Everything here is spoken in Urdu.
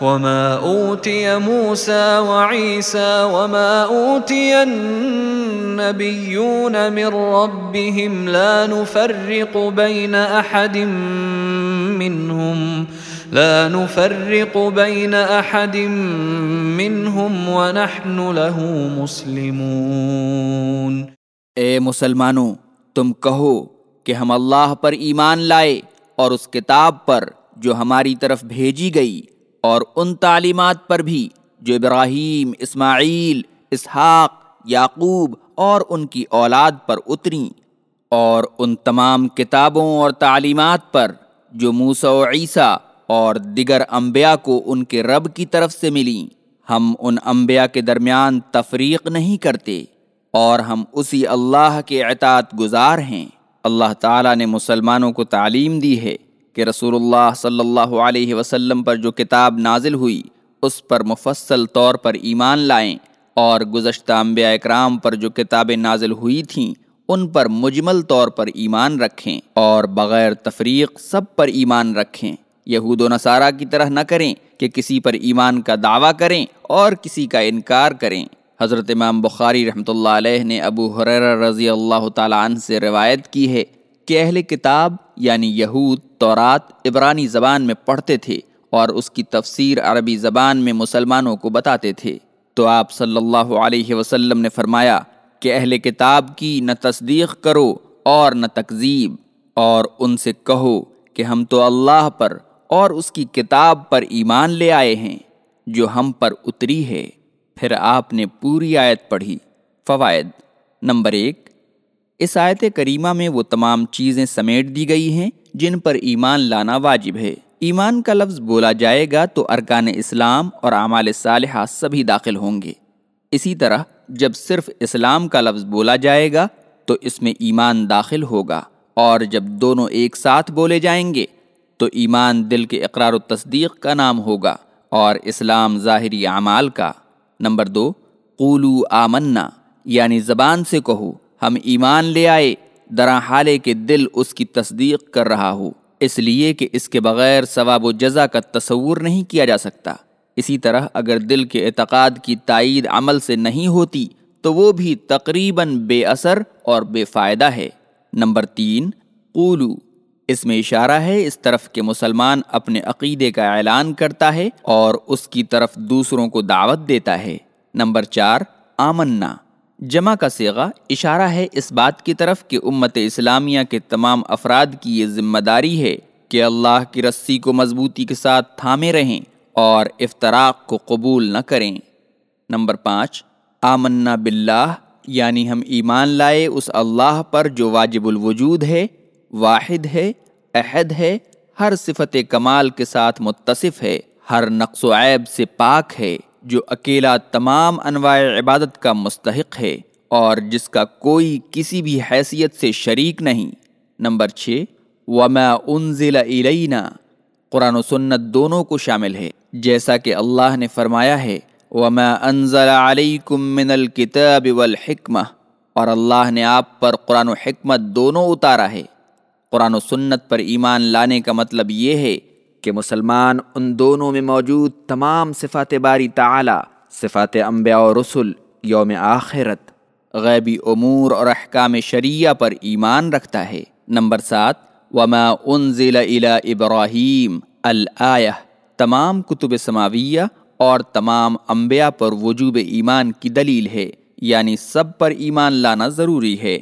وما أوتي موسى وعيسى وما أوتي النبيون من ربهم لا نفرق بين أحد منهم لا نفرق بين أحد منهم ونحن له مسلمون اے مسلمانوں، تم کہو کہ ہم اللہ پر ایمان لائے اور اس کتاب پر جو ہماری طرف بھیجی گئی اور ان تعلیمات پر بھی جو ابراہیم، اسماعیل، اسحاق، یعقوب اور ان کی اولاد پر اتریں اور ان تمام کتابوں اور تعلیمات پر جو موسا و عیسیٰ اور دیگر انبیاء کو ان کے رب کی طرف سے ملیں ہم ان انبیاء کے درمیان تفریق نہیں کرتے اور ہم اسی اللہ کے اعتعاد گزار ہیں۔ اللہ تعالیٰ نے مسلمانوں کو تعلیم دی ہے۔ کہ رسول اللہ صلی اللہ علیہ وسلم پر جو کتاب نازل ہوئی، اس پر مفصل طور پر ایمان لائیں اور گزشتہ انبیاء اکرام پر جو کتابیں نازل ہوئی تھیں، ان پر مجمل طور پر ایمان رکھیں اور بغیر تفریق سب پر ایمان رکھیں۔ یہود و نصارہ کی طرح نہ کریں کہ کسی پر ایمان کا دعویٰ کریں اور کسی کا انکار کریں۔ حضرت امام بخاری رحمۃ اللہ علیہ نے ابو حریر رضی اللہ تعالیٰ عنہ سے روایت کی ہے کہ اہل کتاب یعنی یہود تورات عبرانی زبان میں پڑھتے تھے اور اس کی تفسیر عربی زبان میں مسلمانوں کو بتاتے تھے۔ تو آپ صلی اللہ علیہ وسلم نے فرمایا کہ اہل کتاب کی نہ تصدیق کرو اور نہ تکذیب، اور ان سے کہو کہ ہم تو اللہ پر اور اس کی کتاب پر ایمان لے آئے ہیں، جو ہم پر اتری ہے۔ پھر آپ نے پوری آیت پڑھی۔ فوائد نمبر ایک، اس آیت کریمہ میں وہ تمام چیزیں سمیٹ دی گئی ہیں جن پر ایمان لانا واجب ہے۔ ایمان کا لفظ بولا جائے گا تو ارکان اسلام اور اعمال صالحہ سبھی داخل ہوں گے۔ اسی طرح جب صرف اسلام کا لفظ بولا جائے گا تو اس میں ایمان داخل ہوگا اور جب دونوں ایک ساتھ بولے جائیں گے تو ایمان دل کے اقرار و تصدیق کا نام ہوگا اور اسلام ظاہری اعمال کا۔ نمبر دو قولو آمنا یعنی زبان سے کہو، ہم ایمان لے آئے۔ درا حالے کے دل اس کی تصدیق کر رہا ہو اس لیے کہ اس کے بغیر ثواب و جزا کا تصور نہیں کیا جا سکتا۔ اسی طرح اگر دل کے اعتقاد کی تائید عمل سے نہیں ہوتی، تو وہ بھی تقریباً بے اثر اور بے فائدہ ہے۔ نمبر تین، قولو۔ اس میں اشارہ ہے، اس طرف کے مسلمان اپنے عقیدے کا اعلان کرتا ہے اور اس کی طرف دوسروں کو دعوت دیتا ہے۔ نمبر چار، آمنا۔ جمع کا سیغا اشارہ ہے اس بات کی طرف کہ امت اسلامیہ کے تمام افراد کی یہ ذمہ داری ہے کہ اللہ کی رسی کو مضبوطی کے ساتھ تھامے رہیں اور افطراک کو قبول نہ کریں۔ نمبر پانچ، آمنا باللہ یعنی ہم ایمان لائے اس اللہ پر جو واجب الوجود ہے، واحد ہے عہد ہے، ہر صفت کمال کے ساتھ متصف ہے، ہر نقص و عیب سے پاک ہے۔ جو اکیلا تمام انواع عبادت کا مستحق ہے اور جس کا کوئی کسی بھی حیثیت سے شریک نہیں۔ نمبر چھ، وما انزل الینا قرآن و سنت دونوں کو شامل ہے۔ جیسا کہ اللہ نے فرمایا ہے، وما انزل علیکم من الکتاب والحکمہ اور اللہ نے آپ پر قرآن و حکمت دونوں اتارا ہے۔ قرآن و سنت پر ایمان لانے کا مطلب یہ ہے کہ مسلمان ان دونوں میں موجود تمام صفات باری تعالی، صفات انبیاء و رسل، یوم آخرت، غیبی امور اور احکام شریعہ پر ایمان رکھتا ہے۔ نمبر سات، وما انزل الى ابراہیم الآیہ، تمام کتب سماویہ اور تمام انبیاء پر وجوب ایمان کی دلیل ہے یعنی سب پر ایمان لانا ضروری ہے۔